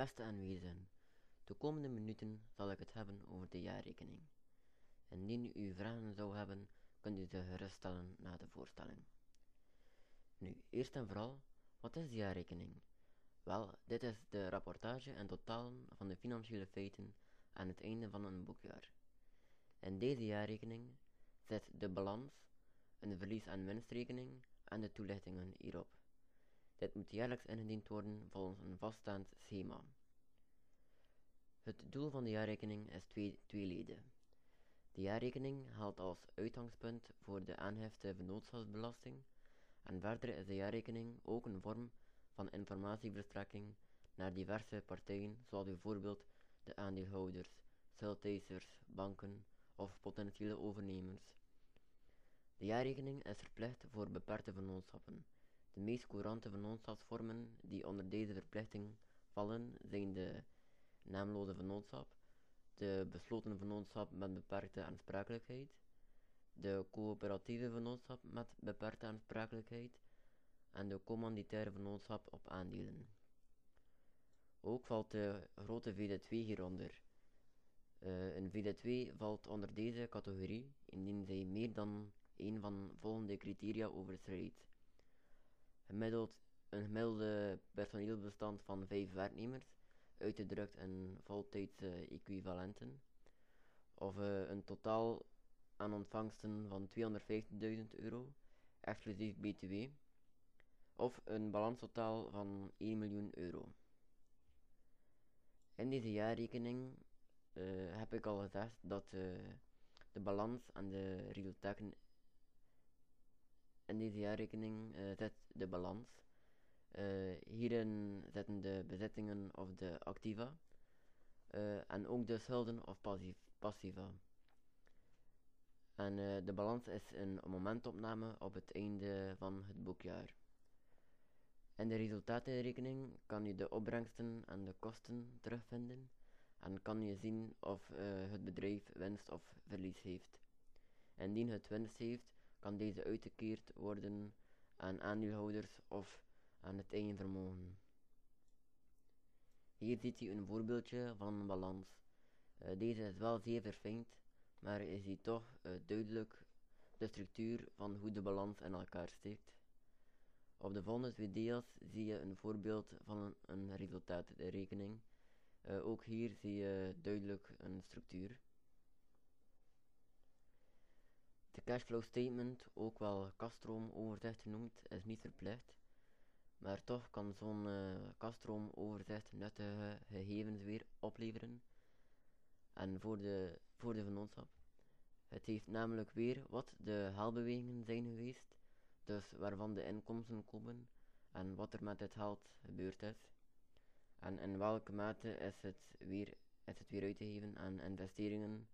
Beste aanwezigen, de komende minuten zal ik het hebben over de jaarrekening. Indien u vragen zou hebben, kunt u ze geruststellen na de voorstelling. Nu, eerst en vooral, wat is de jaarrekening? Wel, dit is de rapportage en totalen van de financiële feiten aan het einde van een boekjaar. In deze jaarrekening zit de balans, een verlies- en winstrekening en de toelichtingen hierop. Dit moet jaarlijks ingediend worden volgens een vaststaand schema. Het doel van de jaarrekening is twee, tweeleden. De jaarrekening haalt als uitgangspunt voor de aangifte vennootschapsbelasting en verder is de jaarrekening ook een vorm van informatieverstrekking naar diverse partijen zoals bijvoorbeeld de aandeelhouders, schuldeisers, banken of potentiële overnemers. De jaarrekening is verplicht voor beperkte vennootschappen. De meest courante vennootschapsvormen die onder deze verplichting vallen zijn de naamloze vennootschap, de besloten vennootschap met beperkte aansprakelijkheid, de coöperatieve vennootschap met beperkte aansprakelijkheid en de commanditaire vennootschap op aandelen. Ook valt de grote VD2 hieronder. Uh, een VD2 valt onder deze categorie indien zij meer dan een van volgende criteria overschrijdt. Gemiddeld, een gemiddelde personeelbestand van 5 werknemers, uitgedrukt in voltijdse equivalenten, of uh, een totaal aan ontvangsten van 250.000 euro, exclusief BTW, of een balanstotaal van 1 miljoen euro. In deze jaarrekening uh, heb ik al gezegd dat uh, de balans en de resultaten in deze jaarrekening uh, zet de balans. hierin zitten de bezittingen of de activa en ook de schulden of passiva. En de balans is een momentopname op het einde van het boekjaar. In de resultatenrekening kan je de opbrengsten en de kosten terugvinden en kan je zien of het bedrijf winst of verlies heeft. Indien het winst heeft, kan deze uitgekeerd worden aan aandeelhouders of aan het eigen vermogen. Hier ziet u een voorbeeldje van een balans. Uh, deze is wel zeer verfijnd, maar je ziet toch uh, duidelijk de structuur van hoe de balans in elkaar steekt. Op de volgende dia's zie je een voorbeeld van een, resultaatrekening. Uh, ook hier zie je duidelijk een structuur. De cashflow statement, ook wel kastroomoverzicht genoemd, is niet verplicht. Maar toch kan zo'n uh, kastroomoverzicht nuttige gegevens weer opleveren. En voor de, voor de vennootschap. Het heeft namelijk weer wat de haalbewegingen zijn geweest dus waarvan de inkomsten komen en wat er met het geld gebeurd is. En in welke mate is het weer, is het weer uitgegeven aan investeringen,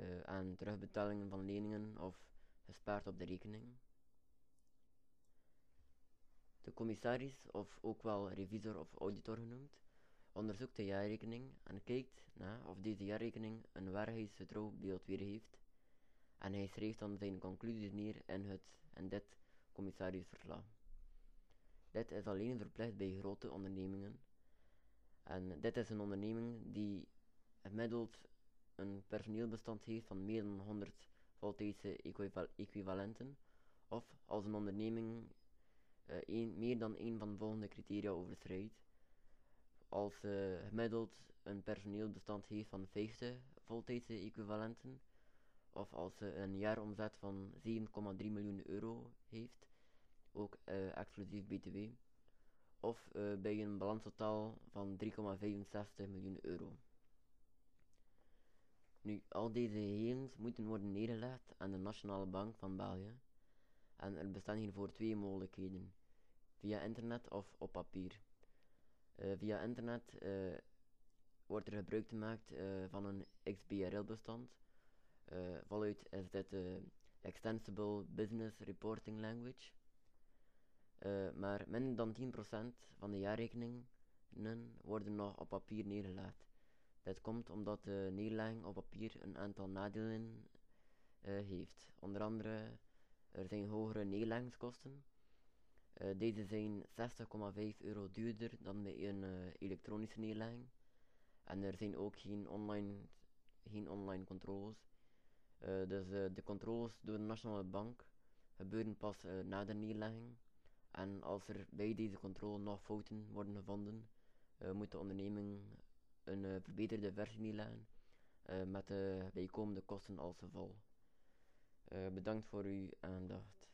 uh, aan terugbetalingen van leningen of gespaard op de rekening. De commissaris, of ook wel revisor of auditor genoemd, onderzoekt de jaarrekening en kijkt naar of deze jaarrekening een waarheidsgetrouw beeld weergeeft. En hij schrijft dan zijn conclusies neer in, het, in dit commissariusverslag. Dit is alleen verplicht bij grote ondernemingen. En dit is een onderneming die gemiddeld een personeelbestand heeft van meer dan 100 voltijdse equivalenten, of als een onderneming uh, meer dan één van de volgende criteria overschrijdt. Als uh, gemiddeld een personeelbestand heeft van 50 voltijdse equivalenten, of als ze een jaaromzet van 7,3 miljoen euro heeft, ook uh, exclusief BTW, of bij een balanstotaal van 3,65 miljoen euro. Nu, al deze gegevens moeten worden neergelegd aan de Nationale Bank van België, en er bestaan hiervoor twee mogelijkheden, via internet of op papier. Uh, via internet wordt er gebruik gemaakt van een XBRL-bestand, voluit is dit uh, Extensible Business Reporting Language. Maar minder dan 10% van de jaarrekeningen worden nog op papier neergelegd. Dit komt omdat de neerlegging op papier een aantal nadelen heeft. Onder andere er zijn hogere neerleggingskosten. deze zijn 60,5 euro duurder dan bij een elektronische neerlegging. En er zijn ook geen online, geen online controles. dus de controles door de Nationale Bank gebeuren pas na de neerlegging. En als er bij deze controle nog fouten worden gevonden, moet de onderneming een verbeterde versie neerleggen met de bijkomende kosten als gevolg. bedankt voor uw aandacht.